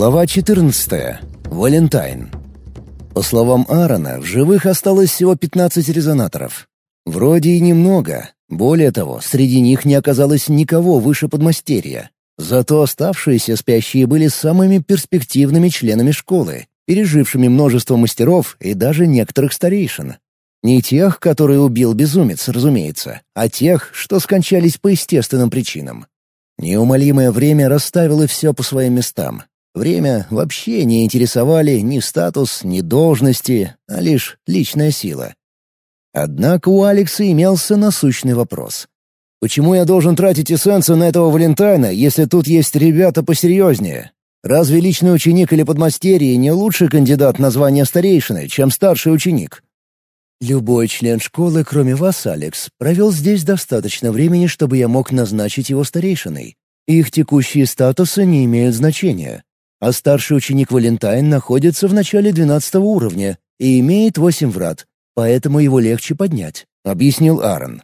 Глава 14. Валентайн. По словам Аарона, в живых осталось всего 15 резонаторов. Вроде и немного. Более того, среди них не оказалось никого выше подмастерья. Зато оставшиеся спящие были самыми перспективными членами школы, пережившими множество мастеров и даже некоторых старейшин. Не тех, которые убил безумец, разумеется, а тех, что скончались по естественным причинам. Неумолимое время расставило все по своим местам, Время вообще не интересовали ни статус, ни должности, а лишь личная сила. Однако у Алекса имелся насущный вопрос. «Почему я должен тратить эссенцию на этого Валентайна, если тут есть ребята посерьезнее? Разве личный ученик или подмастерье не лучший кандидат на звание старейшины, чем старший ученик?» «Любой член школы, кроме вас, Алекс, провел здесь достаточно времени, чтобы я мог назначить его старейшиной. Их текущие статусы не имеют значения а старший ученик Валентайн находится в начале двенадцатого уровня и имеет восемь врат, поэтому его легче поднять», — объяснил Аарон.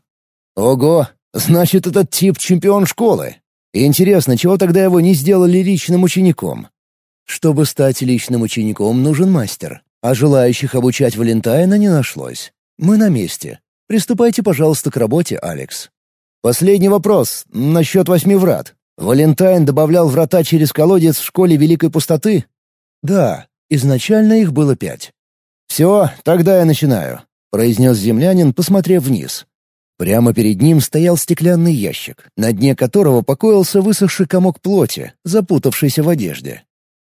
«Ого! Значит, этот тип чемпион школы. Интересно, чего тогда его не сделали личным учеником?» «Чтобы стать личным учеником, нужен мастер, а желающих обучать Валентайна не нашлось. Мы на месте. Приступайте, пожалуйста, к работе, Алекс». «Последний вопрос насчет восьми врат. Валентайн добавлял врата через колодец в школе Великой Пустоты? Да, изначально их было пять. «Все, тогда я начинаю», — произнес землянин, посмотрев вниз. Прямо перед ним стоял стеклянный ящик, на дне которого покоился высохший комок плоти, запутавшийся в одежде.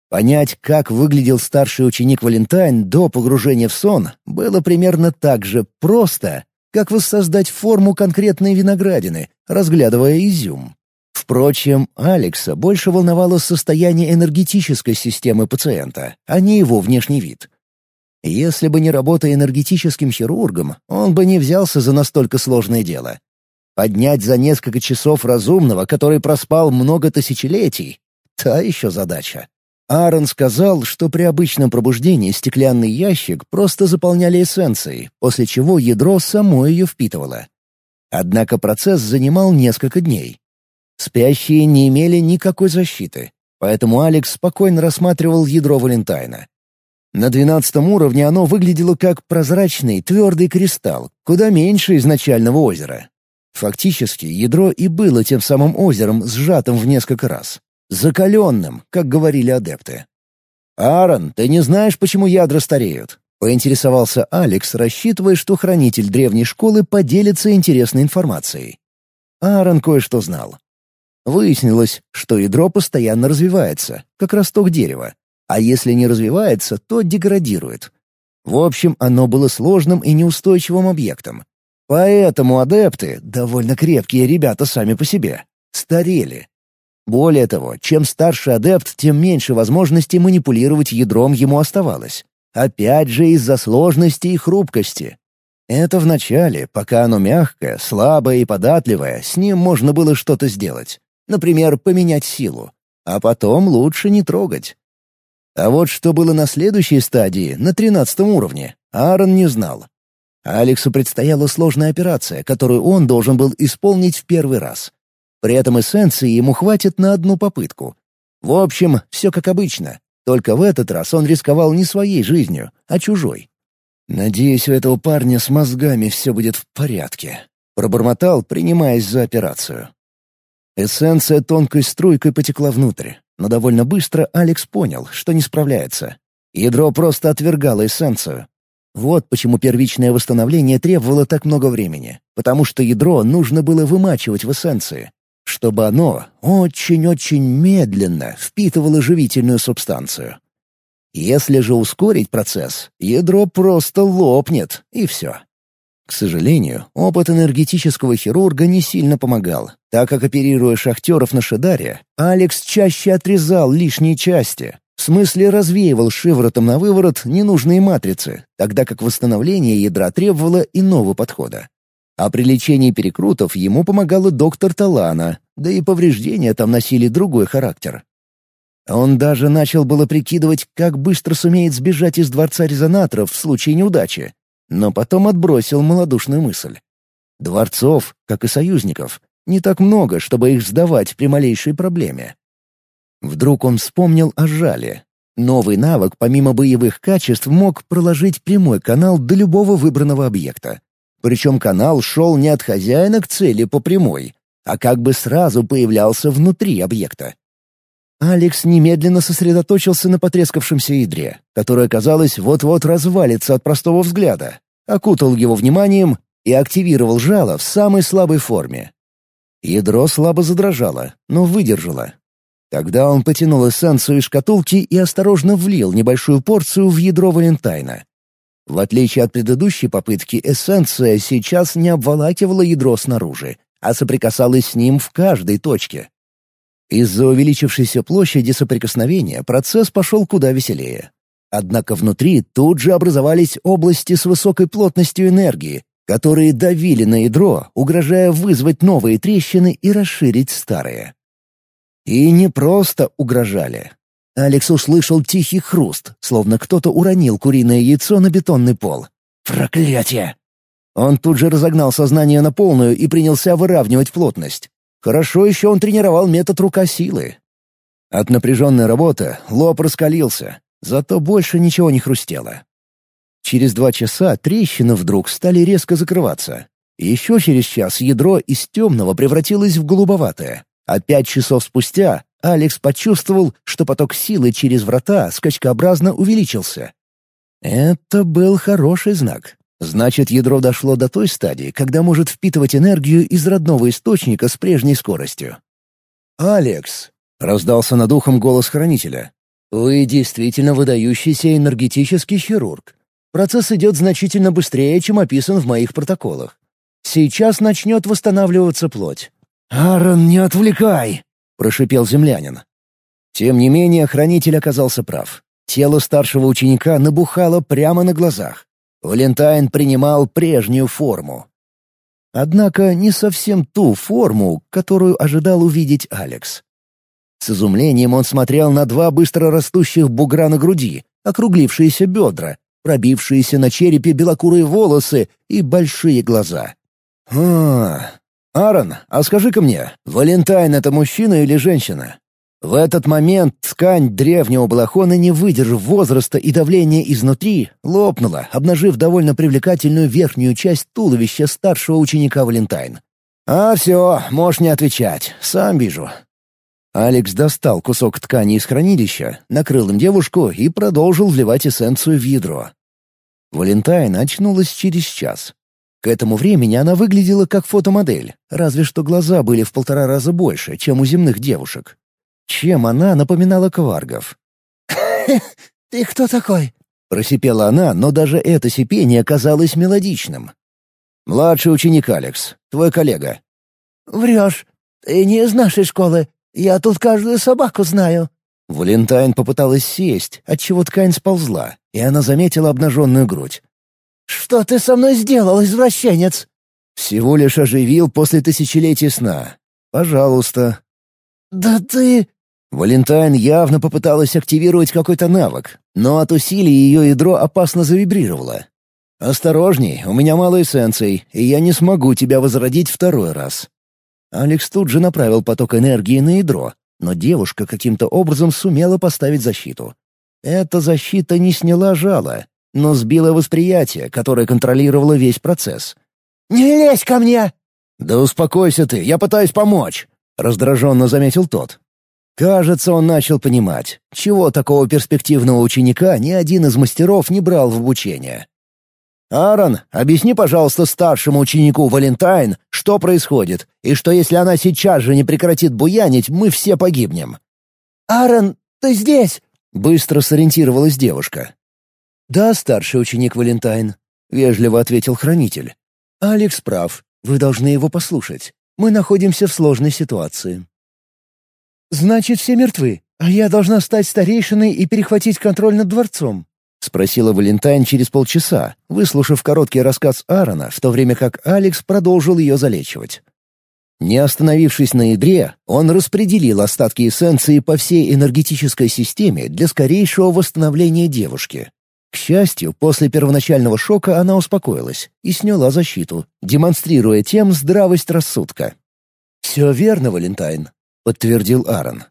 Понять, как выглядел старший ученик Валентайн до погружения в сон, было примерно так же просто, как воссоздать форму конкретной виноградины, разглядывая изюм. Впрочем, Алекса больше волновало состояние энергетической системы пациента, а не его внешний вид. Если бы не работа энергетическим хирургом, он бы не взялся за настолько сложное дело. Поднять за несколько часов разумного, который проспал много тысячелетий — та еще задача. Аарон сказал, что при обычном пробуждении стеклянный ящик просто заполняли эссенцией, после чего ядро само ее впитывало. Однако процесс занимал несколько дней. Спящие не имели никакой защиты, поэтому Алекс спокойно рассматривал ядро Валентайна. На двенадцатом уровне оно выглядело как прозрачный твердый кристалл, куда меньше изначального озера. Фактически, ядро и было тем самым озером, сжатым в несколько раз. Закаленным, как говорили адепты. «Аарон, ты не знаешь, почему ядра стареют?» — поинтересовался Алекс, рассчитывая, что хранитель древней школы поделится интересной информацией. Аарон кое-что знал. Выяснилось, что ядро постоянно развивается, как росток дерева, а если не развивается, то деградирует. В общем, оно было сложным и неустойчивым объектом. Поэтому адепты, довольно крепкие ребята сами по себе, старели. Более того, чем старше адепт, тем меньше возможностей манипулировать ядром ему оставалось. Опять же из-за сложности и хрупкости. Это в начале, пока оно мягкое, слабое и податливое, с ним можно было что-то сделать. Например, поменять силу. А потом лучше не трогать. А вот что было на следующей стадии, на тринадцатом уровне, Аарон не знал. Алексу предстояла сложная операция, которую он должен был исполнить в первый раз. При этом эссенции ему хватит на одну попытку. В общем, все как обычно. Только в этот раз он рисковал не своей жизнью, а чужой. «Надеюсь, у этого парня с мозгами все будет в порядке», — пробормотал, принимаясь за операцию. Эссенция тонкой струйкой потекла внутрь, но довольно быстро Алекс понял, что не справляется. Ядро просто отвергало эссенцию. Вот почему первичное восстановление требовало так много времени, потому что ядро нужно было вымачивать в эссенции, чтобы оно очень-очень медленно впитывало живительную субстанцию. Если же ускорить процесс, ядро просто лопнет, и все. К сожалению, опыт энергетического хирурга не сильно помогал, так как, оперируя шахтеров на Шидаре, Алекс чаще отрезал лишние части, в смысле развеивал шиворотом на выворот ненужные матрицы, тогда как восстановление ядра требовало иного подхода. А при лечении перекрутов ему помогала доктор Талана, да и повреждения там носили другой характер. Он даже начал было прикидывать, как быстро сумеет сбежать из Дворца Резонаторов в случае неудачи, но потом отбросил малодушную мысль. Дворцов, как и союзников, не так много, чтобы их сдавать при малейшей проблеме. Вдруг он вспомнил о жале. Новый навык, помимо боевых качеств, мог проложить прямой канал до любого выбранного объекта. Причем канал шел не от хозяина к цели по прямой, а как бы сразу появлялся внутри объекта. Алекс немедленно сосредоточился на потрескавшемся ядре, которое, казалось, вот-вот развалится от простого взгляда, окутал его вниманием и активировал жало в самой слабой форме. Ядро слабо задрожало, но выдержало. Тогда он потянул эссенцию из шкатулки и осторожно влил небольшую порцию в ядро Валентайна. В отличие от предыдущей попытки, эссенция сейчас не обволакивала ядро снаружи, а соприкасалась с ним в каждой точке. Из-за увеличившейся площади соприкосновения процесс пошел куда веселее. Однако внутри тут же образовались области с высокой плотностью энергии, которые давили на ядро, угрожая вызвать новые трещины и расширить старые. И не просто угрожали. Алекс услышал тихий хруст, словно кто-то уронил куриное яйцо на бетонный пол. «Проклятие!» Он тут же разогнал сознание на полную и принялся выравнивать плотность. Хорошо еще он тренировал метод рука силы. От напряженной работы лоб раскалился, зато больше ничего не хрустело. Через два часа трещины вдруг стали резко закрываться. Еще через час ядро из темного превратилось в голубоватое, а пять часов спустя Алекс почувствовал, что поток силы через врата скачкообразно увеличился. Это был хороший знак. Значит, ядро дошло до той стадии, когда может впитывать энергию из родного источника с прежней скоростью. «Алекс!» — раздался над ухом голос хранителя. «Вы действительно выдающийся энергетический хирург. Процесс идет значительно быстрее, чем описан в моих протоколах. Сейчас начнет восстанавливаться плоть». «Аарон, не отвлекай!» — прошипел землянин. Тем не менее, хранитель оказался прав. Тело старшего ученика набухало прямо на глазах. Валентайн принимал прежнюю форму. Однако не совсем ту форму, которую ожидал увидеть Алекс. С изумлением он смотрел на два быстро растущих бугра на груди, округлившиеся бедра, пробившиеся на черепе белокурые волосы и большие глаза. «А, Аарон, а скажи-ка мне, Валентайн — это мужчина или женщина?» В этот момент ткань древнего балахона, не выдержав возраста и давления изнутри, лопнула, обнажив довольно привлекательную верхнюю часть туловища старшего ученика Валентайн. «А все, можешь не отвечать, сам вижу». Алекс достал кусок ткани из хранилища, накрыл им девушку и продолжил вливать эссенцию в ядро. Валентайн очнулась через час. К этому времени она выглядела как фотомодель, разве что глаза были в полтора раза больше, чем у земных девушек. Чем она напоминала кваргов? «Ты кто такой?» — просипела она, но даже это сипение казалось мелодичным. «Младший ученик Алекс, твой коллега». «Врешь. Ты не из нашей школы. Я тут каждую собаку знаю». Валентайн попыталась сесть, отчего ткань сползла, и она заметила обнаженную грудь. «Что ты со мной сделал, извращенец?» «Всего лишь оживил после тысячелетия сна. Пожалуйста». «Да ты...» Валентайн явно попыталась активировать какой-то навык, но от усилий ее ядро опасно завибрировало. «Осторожней, у меня мало эссенций, и я не смогу тебя возродить второй раз». Алекс тут же направил поток энергии на ядро, но девушка каким-то образом сумела поставить защиту. Эта защита не сняла жало, но сбила восприятие, которое контролировало весь процесс. «Не лезь ко мне!» «Да успокойся ты, я пытаюсь помочь!» — раздраженно заметил тот. Кажется, он начал понимать, чего такого перспективного ученика ни один из мастеров не брал в обучение. «Аарон, объясни, пожалуйста, старшему ученику Валентайн, что происходит, и что если она сейчас же не прекратит буянить, мы все погибнем». «Аарон, ты здесь?» — быстро сориентировалась девушка. «Да, старший ученик Валентайн», — вежливо ответил хранитель. «Алекс прав. Вы должны его послушать. Мы находимся в сложной ситуации. «Значит, все мертвы, а я должна стать старейшиной и перехватить контроль над дворцом?» — спросила Валентайн через полчаса, выслушав короткий рассказ Аарона, в то время как Алекс продолжил ее залечивать. Не остановившись на ядре, он распределил остатки эссенции по всей энергетической системе для скорейшего восстановления девушки. К счастью, после первоначального шока она успокоилась и сняла защиту, демонстрируя тем здравость рассудка. «Все верно, Валентайн. — подтвердил Аарон.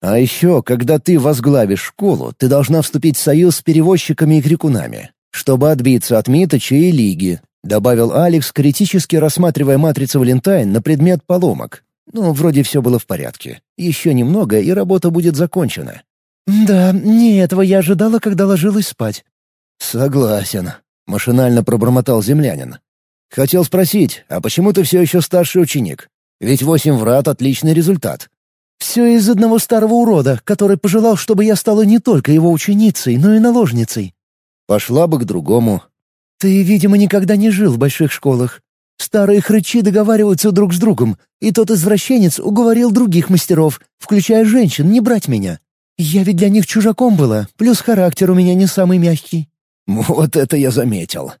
А еще, когда ты возглавишь школу, ты должна вступить в союз с перевозчиками и крикунами, чтобы отбиться от Миточа и Лиги, добавил Алекс, критически рассматривая матрицу Валентайн на предмет поломок. Ну, вроде все было в порядке. Еще немного, и работа будет закончена. «Да, не этого я ожидала, когда ложилась спать». «Согласен», — машинально пробормотал землянин. «Хотел спросить, а почему ты все еще старший ученик? Ведь восемь врат — отличный результат». «Все из одного старого урода, который пожелал, чтобы я стала не только его ученицей, но и наложницей». «Пошла бы к другому». «Ты, видимо, никогда не жил в больших школах. Старые хрычи договариваются друг с другом, и тот извращенец уговорил других мастеров, включая женщин, не брать меня. Я ведь для них чужаком была, плюс характер у меня не самый мягкий». «Вот это я заметил».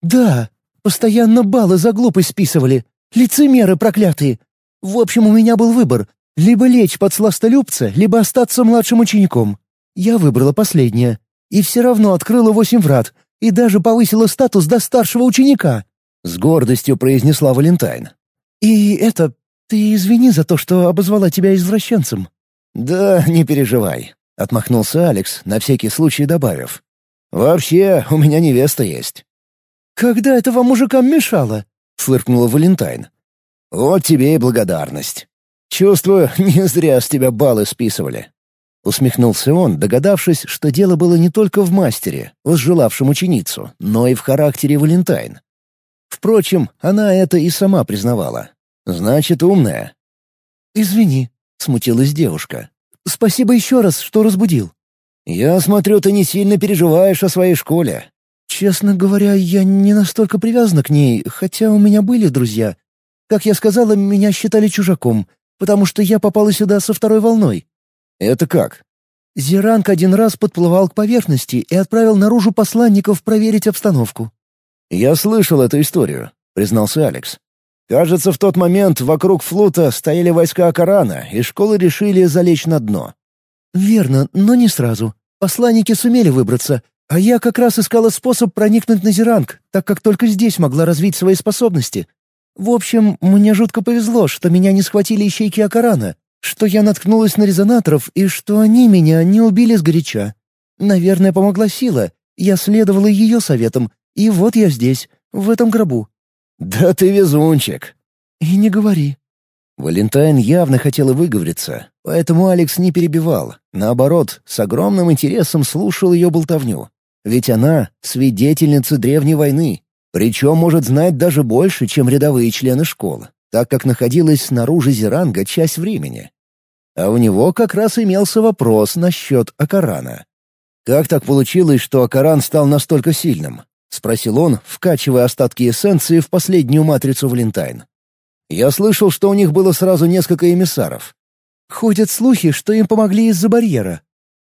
«Да, постоянно баллы за глупость списывали. Лицемеры проклятые. В общем, у меня был выбор — либо лечь под сластолюбца, либо остаться младшим учеником. Я выбрала последнее. И все равно открыла восемь врат, и даже повысила статус до старшего ученика». С гордостью произнесла Валентайн. «И это... Ты извини за то, что обозвала тебя извращенцем». «Да, не переживай», — отмахнулся Алекс, на всякий случай добавив. «Вообще, у меня невеста есть». «Когда это вам мужикам мешало?» — фыркнула Валентайн. «Вот тебе и благодарность. Чувствую, не зря с тебя баллы списывали». Усмехнулся он, догадавшись, что дело было не только в мастере, возжелавшем ученицу, но и в характере Валентайн. Впрочем, она это и сама признавала. «Значит, умная». «Извини», — смутилась девушка. «Спасибо еще раз, что разбудил». «Я смотрю, ты не сильно переживаешь о своей школе». «Честно говоря, я не настолько привязана к ней, хотя у меня были друзья. Как я сказала, меня считали чужаком, потому что я попала сюда со второй волной». «Это как?» Зиранг один раз подплывал к поверхности и отправил наружу посланников проверить обстановку. «Я слышал эту историю», — признался Алекс. «Кажется, в тот момент вокруг флота стояли войска Акарана, и школы решили залечь на дно». «Верно, но не сразу. Посланники сумели выбраться, а я как раз искала способ проникнуть на Зиранг, так как только здесь могла развить свои способности. В общем, мне жутко повезло, что меня не схватили ищейки Акарана, что я наткнулась на резонаторов и что они меня не убили сгоряча. Наверное, помогла сила. Я следовала ее советам, и вот я здесь, в этом гробу». «Да ты везунчик!» «И не говори». Валентайн явно хотела выговориться, поэтому Алекс не перебивал. Наоборот, с огромным интересом слушал ее болтовню. Ведь она — свидетельница древней войны, причем может знать даже больше, чем рядовые члены школы, так как находилась снаружи Зеранга часть времени. А у него как раз имелся вопрос насчет Акарана. Как так получилось, что Акаран стал настолько сильным? — спросил он, вкачивая остатки эссенции в последнюю матрицу Валентайн. «Я слышал, что у них было сразу несколько эмиссаров». «Ходят слухи, что им помогли из-за барьера».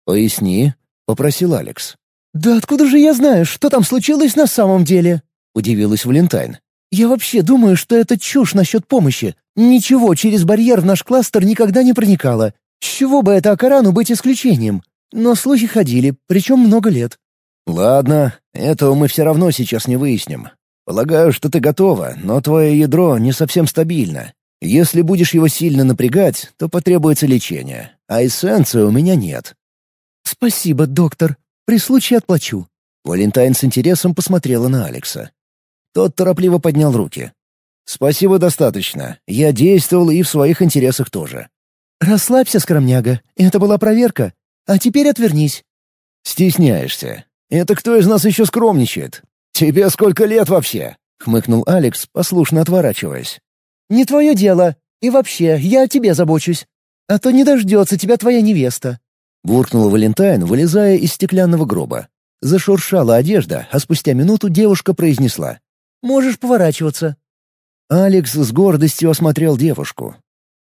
«Поясни», — попросил Алекс. «Да откуда же я знаю, что там случилось на самом деле?» — удивилась Валентайн. «Я вообще думаю, что это чушь насчет помощи. Ничего через барьер в наш кластер никогда не проникало. С чего бы это Акарану быть исключением? Но слухи ходили, причем много лет. «Ладно, этого мы все равно сейчас не выясним. Полагаю, что ты готова, но твое ядро не совсем стабильно. Если будешь его сильно напрягать, то потребуется лечение, а эссенции у меня нет». «Спасибо, доктор. При случае отплачу». Валентайн с интересом посмотрела на Алекса. Тот торопливо поднял руки. «Спасибо достаточно. Я действовал и в своих интересах тоже». «Расслабься, скромняга. Это была проверка. А теперь отвернись». «Стесняешься. Это кто из нас еще скромничает? Тебе сколько лет вообще?» — хмыкнул Алекс, послушно отворачиваясь. «Не твое дело. И вообще, я о тебе забочусь. А то не дождется тебя твоя невеста». Буркнула Валентайн, вылезая из стеклянного гроба. Зашуршала одежда, а спустя минуту девушка произнесла. «Можешь поворачиваться». Алекс с гордостью осмотрел девушку.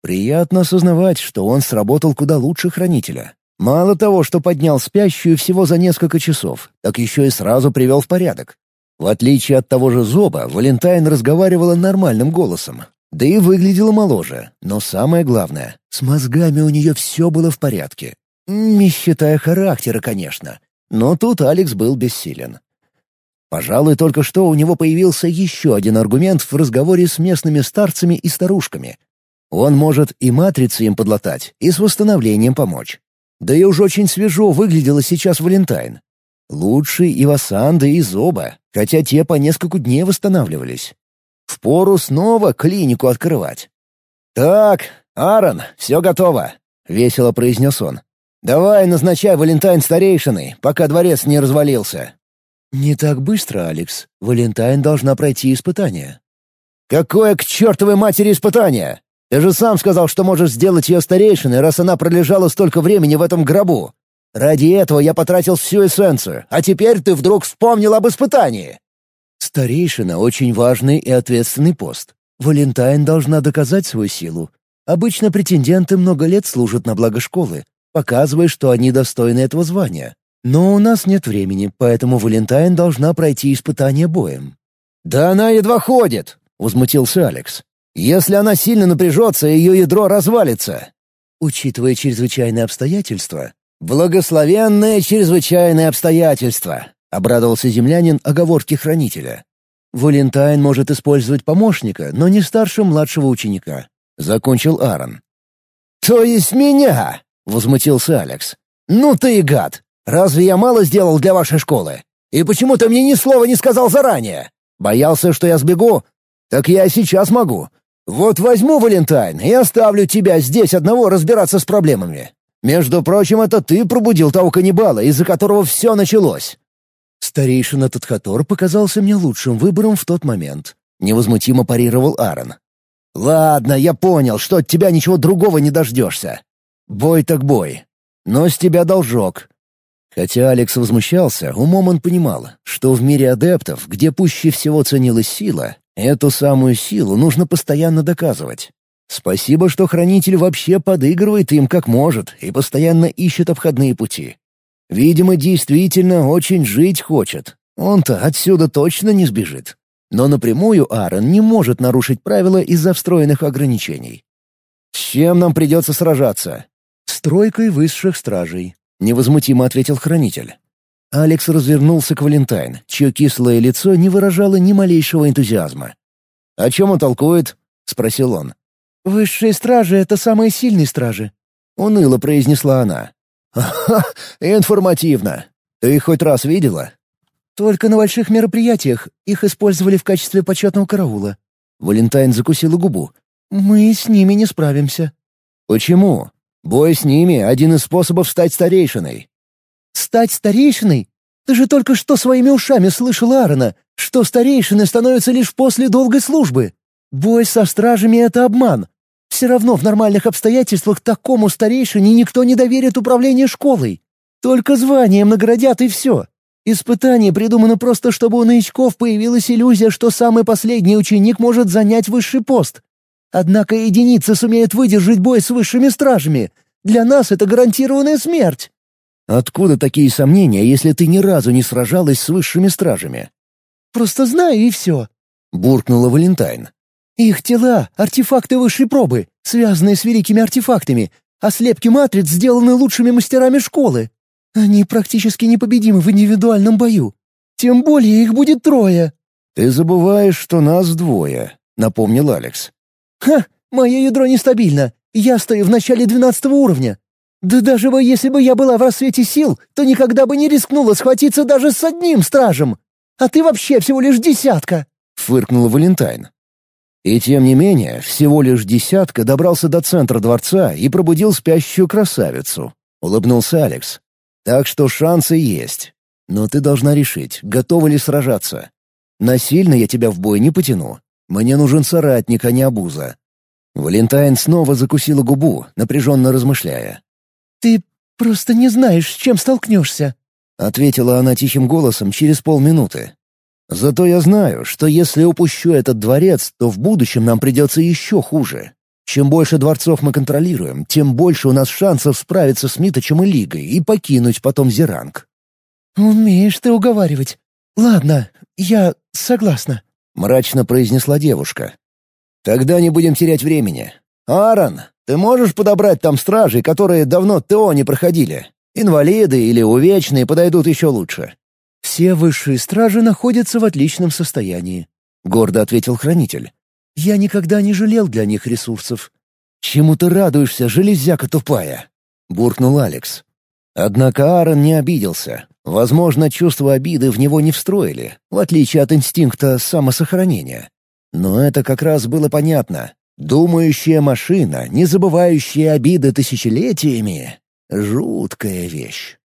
Приятно осознавать, что он сработал куда лучше хранителя. Мало того, что поднял спящую всего за несколько часов, так еще и сразу привел в порядок. В отличие от того же Зоба, Валентайн разговаривала нормальным голосом. Да и выглядела моложе. Но самое главное, с мозгами у нее все было в порядке. Не считая характера, конечно. Но тут Алекс был бессилен. Пожалуй, только что у него появился еще один аргумент в разговоре с местными старцами и старушками. Он может и матрицы им подлатать, и с восстановлением помочь. Да и уж очень свежо выглядела сейчас Валентайн. Лучше и Васанда, и Зоба, хотя те по несколько дней восстанавливались. Впору снова клинику открывать. «Так, Аарон, все готово», — весело произнес он. «Давай назначай Валентайн старейшиной, пока дворец не развалился». «Не так быстро, Алекс. Валентайн должна пройти испытание». «Какое к чертовой матери испытание? Ты же сам сказал, что можешь сделать ее старейшиной, раз она пролежала столько времени в этом гробу. Ради этого я потратил всю эссенцию, а теперь ты вдруг вспомнил об испытании». Старейшина — очень важный и ответственный пост. Валентайн должна доказать свою силу. Обычно претенденты много лет служат на благо школы, показывая, что они достойны этого звания. Но у нас нет времени, поэтому Валентайн должна пройти испытание боем. «Да она едва ходит!» — возмутился Алекс. «Если она сильно напряжется, ее ядро развалится». Учитывая чрезвычайные обстоятельства, «Благословенное чрезвычайное обстоятельство», — обрадовался землянин оговорки хранителя. «Валентайн может использовать помощника, но не старше младшего ученика», — закончил Аарон. «То есть меня?» — возмутился Алекс. «Ну ты и гад! Разве я мало сделал для вашей школы? И почему ты мне ни слова не сказал заранее? Боялся, что я сбегу? Так я сейчас могу. Вот возьму Валентайн и оставлю тебя здесь одного разбираться с проблемами. Между прочим, это ты пробудил того каннибала, из-за которого все началось». Старейшина Тадхатор показался мне лучшим выбором в тот момент. Невозмутимо парировал Аарон. «Ладно, я понял, что от тебя ничего другого не дождешься. Бой так бой. Но с тебя должок». Хотя Алекс возмущался, умом он понимал, что в мире адептов, где пуще всего ценилась сила, эту самую силу нужно постоянно доказывать. Спасибо, что хранитель вообще подыгрывает им как может и постоянно ищет обходные пути. Видимо, действительно очень жить хочет. Он-то отсюда точно не сбежит. Но напрямую Аарон не может нарушить правила из-за встроенных ограничений. «С чем нам придется сражаться?» «С тройкой высших стражей», — невозмутимо ответил хранитель. Алекс развернулся к Валентайн, чье кислое лицо не выражало ни малейшего энтузиазма. «О чем он толкует?» — спросил он. «Высшие стражи — это самые сильные стражи», — уныло произнесла она. «Ха, информативно. Ты их хоть раз видела?» «Только на больших мероприятиях. Их использовали в качестве почетного караула». Валентайн закусила губу. «Мы с ними не справимся». «Почему? Бой с ними — один из способов стать старейшиной». «Стать старейшиной? Ты же только что своими ушами слышал Аарона, что старейшины становятся лишь после долгой службы. Бой со стражами — это обман. Все равно в нормальных обстоятельствах такому старейшине никто не доверит управление школой. Только званием наградят и все. Испытание придумано просто, чтобы у новичков появилась иллюзия, что самый последний ученик может занять высший пост. Однако единицы сумеют выдержать бой с высшими стражами. Для нас это гарантированная смерть. Откуда такие сомнения, если ты ни разу не сражалась с высшими стражами? Просто знаю и все. Буркнула Валентайн. Их тела — артефакты высшей пробы, связанные с великими артефактами, а слепки матриц сделаны лучшими мастерами школы. Они практически непобедимы в индивидуальном бою. Тем более их будет трое». «Ты забываешь, что нас двое», — напомнил Алекс. «Ха! Мое ядро нестабильно. Я стою в начале двенадцатого уровня. Да даже бы если бы я была в рассвете сил, то никогда бы не рискнула схватиться даже с одним стражем. А ты вообще всего лишь десятка!» — фыркнула Валентайн. И тем не менее, всего лишь десятка добрался до центра дворца и пробудил спящую красавицу. Улыбнулся Алекс. Так что шансы есть. Но ты должна решить, готова ли сражаться. Насильно я тебя в бой не потяну. Мне нужен соратник, а не обуза. Валентайн снова закусила губу, напряженно размышляя. «Ты просто не знаешь, с чем столкнешься», — ответила она тихим голосом через полминуты. Зато я знаю, что если упущу этот дворец, то в будущем нам придется еще хуже. Чем больше дворцов мы контролируем, тем больше у нас шансов справиться с Миточем и Лигой и покинуть потом Зеранг». «Умеешь ты уговаривать. Ладно, я согласна», — мрачно произнесла девушка. «Тогда не будем терять времени. Аарон, ты можешь подобрать там стражей, которые давно ТО не проходили? Инвалиды или увечные подойдут еще лучше. «Все высшие стражи находятся в отличном состоянии», — гордо ответил хранитель. «Я никогда не жалел для них ресурсов. «Чему ты радуешься, железяка тупая?» — буркнул Алекс. Однако Аарон не обиделся. Возможно, чувство обиды в него не встроили, в отличие от инстинкта самосохранения. Но это как раз было понятно. Думающая машина, не забывающая обиды тысячелетиями — жуткая вещь.